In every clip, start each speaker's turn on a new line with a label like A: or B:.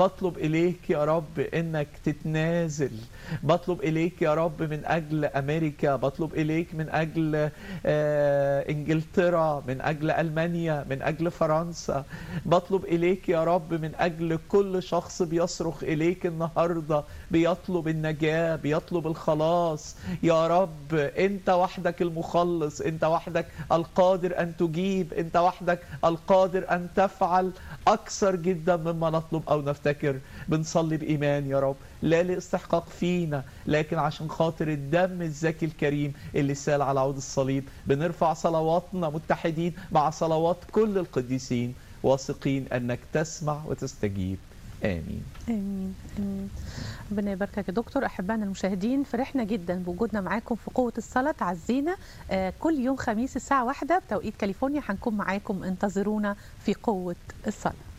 A: بطلب إليك يا رب إنك تتنازل. بطلب إليك يا رب من أجل أمريكا. بطلب إليك من أجل آه، إنجلترا من أجل ألمانيا من أجل فرنسا. بطلب إليك يا رب من أجل كل شخص بيصرخ إليك النهاردة. بيطلب النجاة بيطلب الخلاص. يا رب أنت وحدك المخلص. أنت وحدك القادر أن تجيب. أنت وحدك القادر أن تفعل أكثر جدا مما نطلب أو نفتكر بنصلي بإيمان يا رب. لا لاستحقاق فينا لكن عشان خاطر الدم الزكي الكريم اللي سال على عود الصليب. بنرفع صلواتنا متحدين مع صلوات كل القديسين واثقين أنك تسمع وتستجيب. آمين.
B: آمين آمين. ربنا يباركك يا دكتور. أحبائنا المشاهدين فرحنا جدا بوجودنا معاكم في قوة الصلاة. تعزينا آه كل يوم خميس الساعة واحدة بتوقيت كاليفورنيا. هنكون معاكم انتظرونا في
C: قوة الصلاة.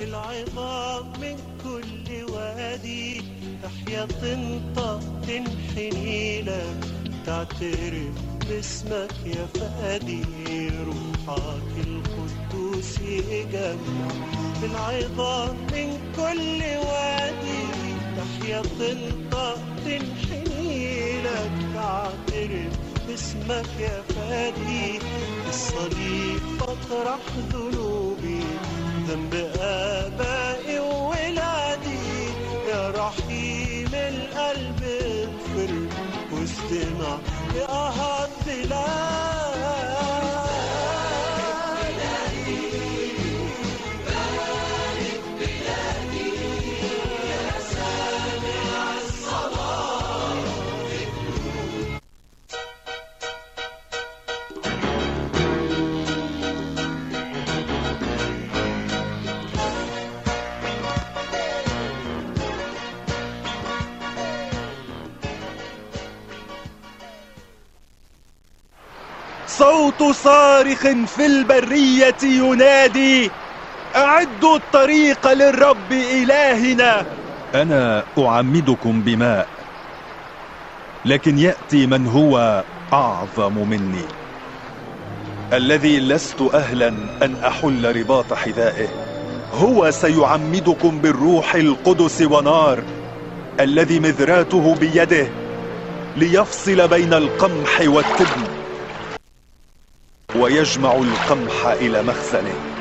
C: العظام من كل وادي تحيا تنطق لك تعترف. باسمك يا فادي روحك القدوس يجمع العظام من كل وادي تحيا تنطق تنحني لك تعترف باسمك يا فادي الصليب بطرح ذنوبي. ذنب آبائي وولادي يا رحيم القلب اغفر واستمع لآهات بلادي صوت صارخ في البرية ينادي أعدوا الطريق للرب إلهنا.
D: أنا أعمدكم بماء لكن يأتي من هو أعظم مني. الذي لست أهلا أن أحل رباط حذائه هو سيعمدكم بالروح القدس ونار الذي مذراته بيده ليفصل بين القمح والتبن. ويجمع القمح إلى مخزنه.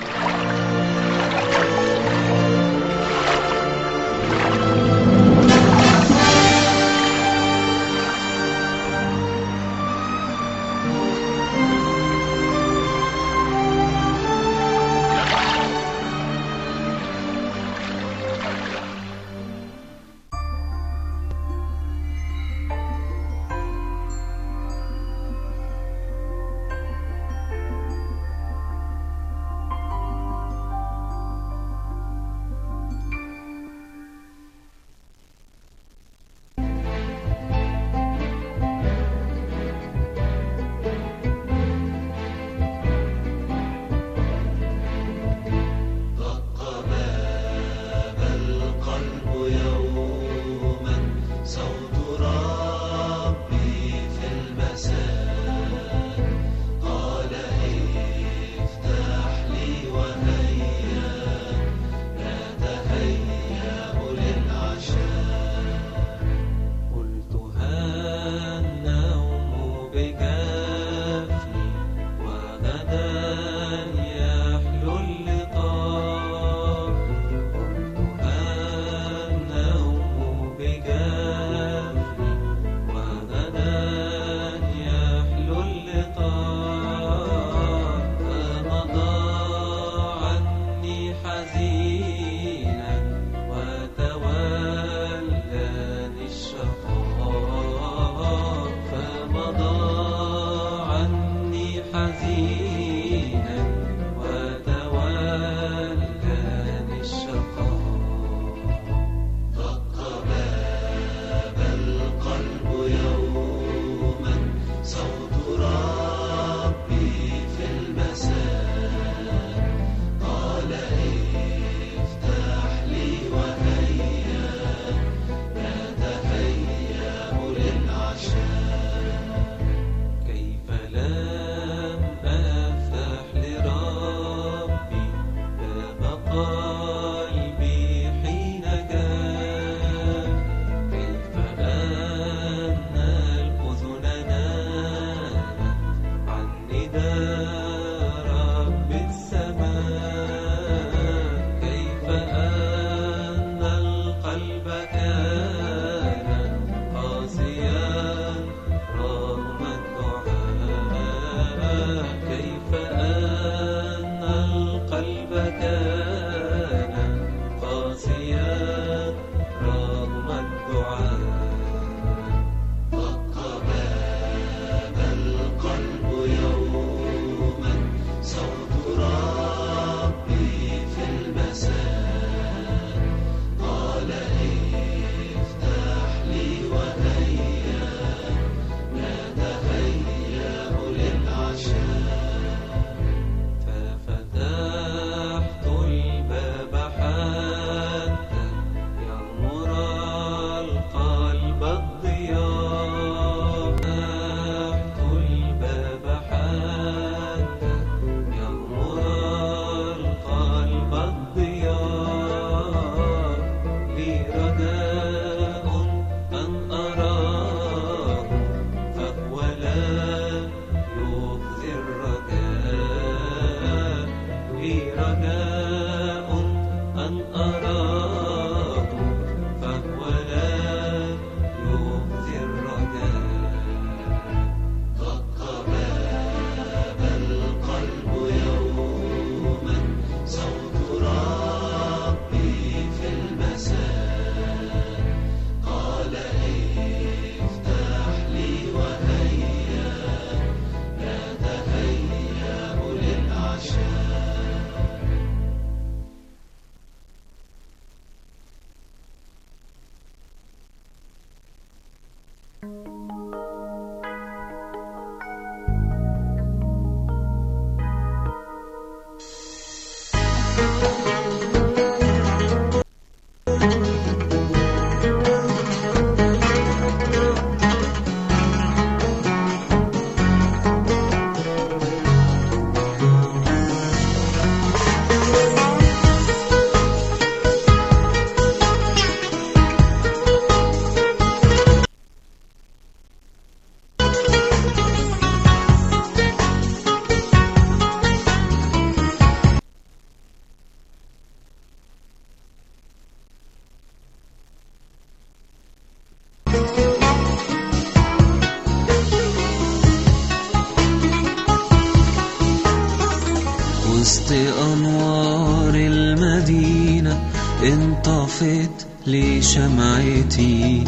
E: شمعتي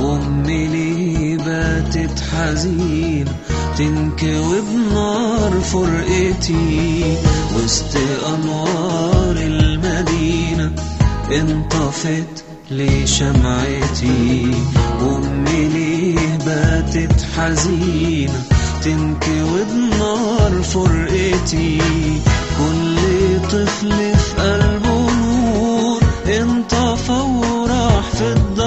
E: وأمي لي باتت حزينة تنكوي بنار فرقتي وسط أنوار المدينة انطفت لي شمعتي وأمي ليه باتت حزينة تنكوي بنار فرقتي كل طفل afternoon.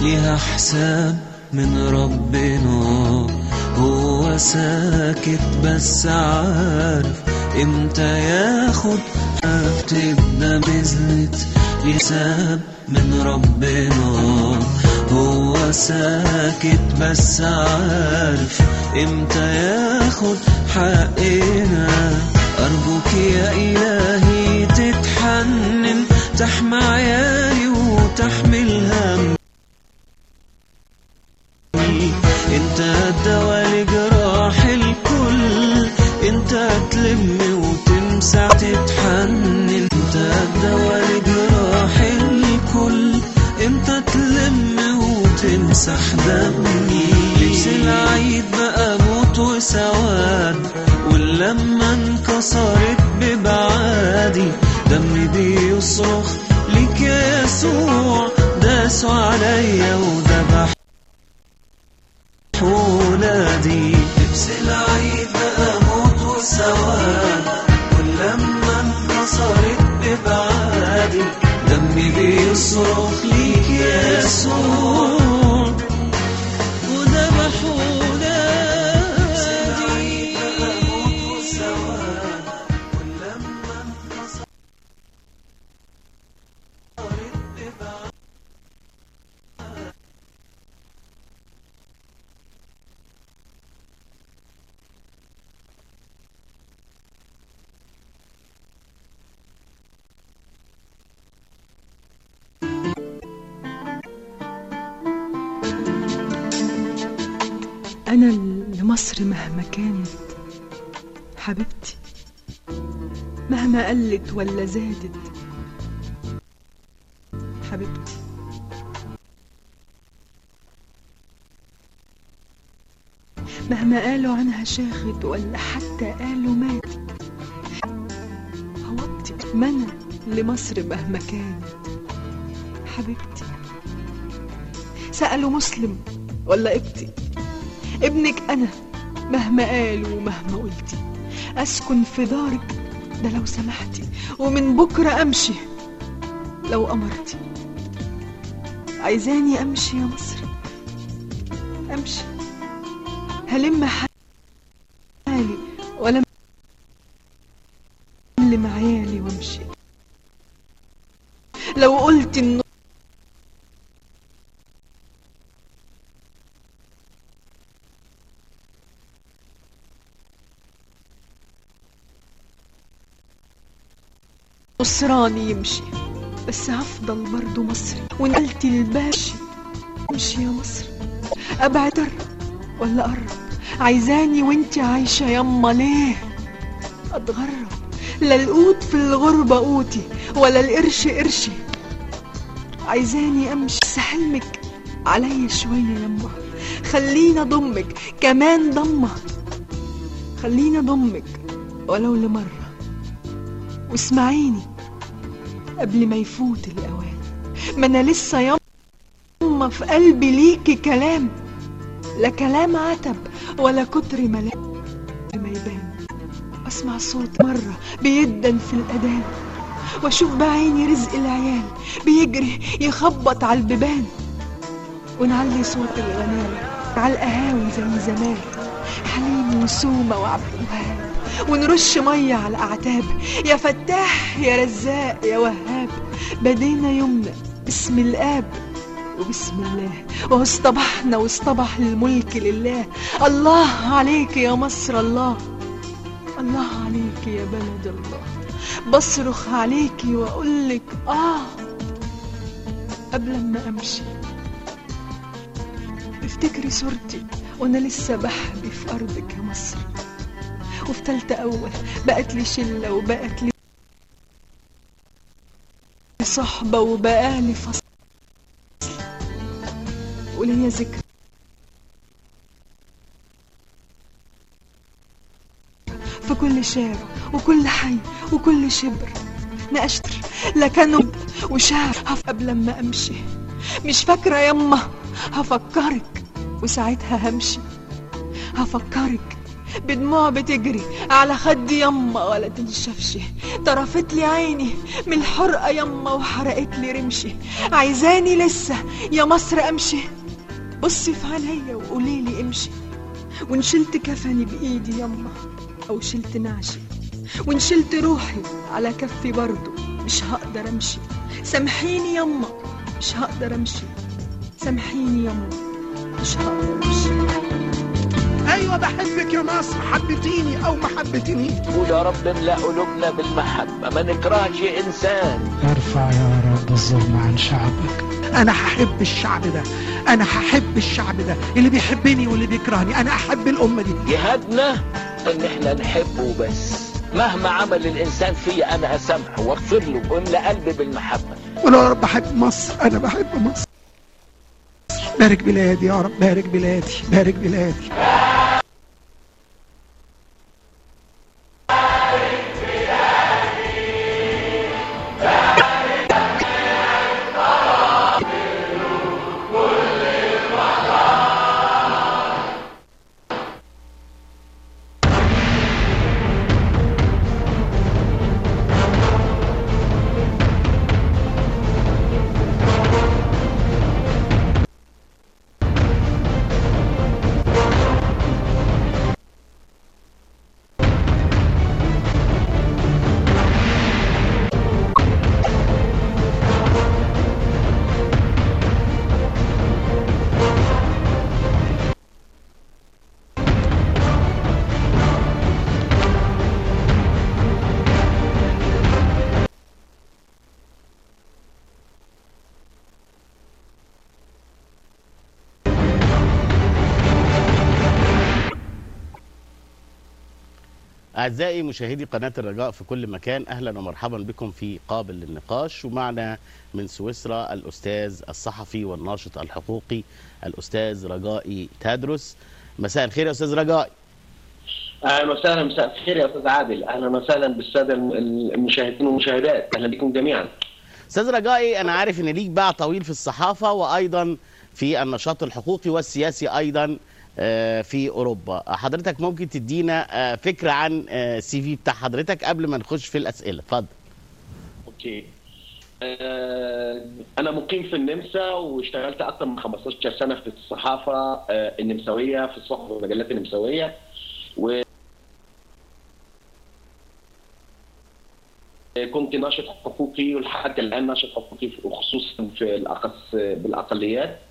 E: ليها حساب من ربنا هو ساكت بس عارف إمتى ياخد نزلت ليه حساب من ربنا هو ساكت بس عارف إمتى ياخد حقنا. أرجوك يا إلهي تتحنن. تحمى عيالي وتحمل انت الدواء لجراح الكل انت تلم وتمسح تتحنن. انت الدواء لجراح الكل انت تلم وتمسح دمي. لبس العيد بقى موت وسواد واللمة انكسرت ببعادي دمي بيصرخ ليك يسوع داسوا عليا وذبح بيصرخ ليك يا
F: أنا لمصر مهما كانت حبيبتي مهما قلت ولا زادت. حبيبتي. مهما قالوا عنها شاخت ولا حتى قالوا مات. ما أنا لمصر مهما كانت. حبيبتي. سألوا مسلم ولا إبتي. ابنك أنا مهما قالوا ومهما قلتي. أسكن في دارك ده لو سمحتي. ومن بكرة أمشي لو أمرتي. عايزاني أمشي يا مصر؟ أمشي. هلم حالي نصراني يمشي بس هفضل برضو مصري. ونقلتي الباشي امشي يا مصر أبعد ولا قرب عايزاني وإنتي عايشة يما ليه؟ أتغرب. لا القوت في الغربة قوتي ولا القرش قرشي. عايزاني أمشي بس حلمك عليا شوية يما خلينا ضمك كمان ضمة. خلينا ضمك ولو لمرة. واسمعيني. قبل ما يفوت الأوان. ما أنا لسه يما في قلبي ليكي كلام. لا كلام عتب ولا كتر ملام. ما يبان. أسمع صوت مرة بيدن في الأذان. وأشوف بعيني رزق العيال بيجري يخبط على البيبان. ونعلي صوت الغناوي على القهاوي زي زمان. حليم وسومة وعبد الوهاب. ونرش مية على الأعتاب. يا فتاح يا رزاق يا وهاب بدينا يومنا بسم الآب وبسم الله. واصطبحنا واصطبح الملك لله. الله عليك يا مصر الله. الله عليك يا بلد الله. بصرخ عليكي واقولك آه. قبل ما أمشي افتكري صورتي. وأنا لسه بحبي في أرضك يا مصر. وفي تالتة أول. بقت لي شلة وبقت لي صحبة وبقى لي فصل. وليا ذكر. في كل شارع وكل حي وكل شبر نقشتر لكنب وشعر. هف قبل ما أمشي. مش فاكرة يما هفكرك وساعتها همشي. هفكرك بدموع بتجري على خدي يما ولا تنشفش طرفت لي عيني من الحرقة يما وحرقت لي رمشي. عايزاني لسه يا مصر أمشي. بصي في عينيا وقولي لي امشي. وإن شلت كفني بإيدي يما أو شلت نعشي. وإن شلت روحي على كفي برضو مش هقدر أمشي. سامحيني يما مش هقدر أمشي. سامحيني يما مش هقدر أمشي.
G: أيوه بحبك يا مصر حبتيني أو ما حبتنيش
H: قول يا رب املأ قلوبنا بالمحبة ما نكرهش إنسان.
I: أرفع يا رب الظلم عن شعبك.
G: أنا هحب الشعب ده. أنا هحب الشعب ده. اللي بيحبني واللي بيكرهني. أنا أحب الأمة دي.
H: جهادنا إن إحنا نحبه بس. مهما عمل الإنسان فيا أنا هسامحه واغفر له واملأ قلبي بالمحبة.
G: ولو يا رب بحب مصر. أنا بحب مصر. بارك بلادي يا رب بارك بلادي بارك بلادي.
J: أعزائي مشاهدي قناة الرجاء في كل مكان أهلا ومرحبا بكم في قابل للنقاش. ومعنا من سويسرا الأستاذ الصحفي والناشط الحقوقي الأستاذ رجائي تادرس. مساء الخير يا أستاذ رجائي.
K: أهلا وسهلا مساء الخير يا أستاذ عادل. أهلا وسهلا بالسادة المشاهدين والمشاهدات. أهلا بكم جميعا.
J: أستاذ رجائي أنا عارف إن ليك باع طويل في الصحافة وأيضا في النشاط الحقوقي والسياسي أيضا. آه، في أوروبا. حضرتك ممكن تدينا آه، فكرة عن السي في بتاع حضرتك قبل ما نخش في الأسئلة. اتفضل.
K: أوكي. آه، أنا مقيم في النمسا واشتغلت أكثر من 15 سنة في الصحافة آه، النمساوية في الصحف والمجلات النمساوية. و كنت ناشط حقوقي ولحد الآن ناشط حقوقي وخصوصا في الأقص بالأقليات. آه،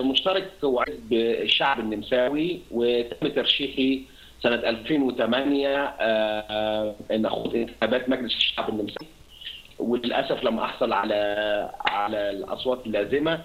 K: مشترك وعضو بالشعب النمساوي وتم ترشيحي سنة 2008 آه، آه، إن أخوض انتخابات مجلس الشعب النمساوي. وللأسف لم أحصل على على الأصوات اللازمة.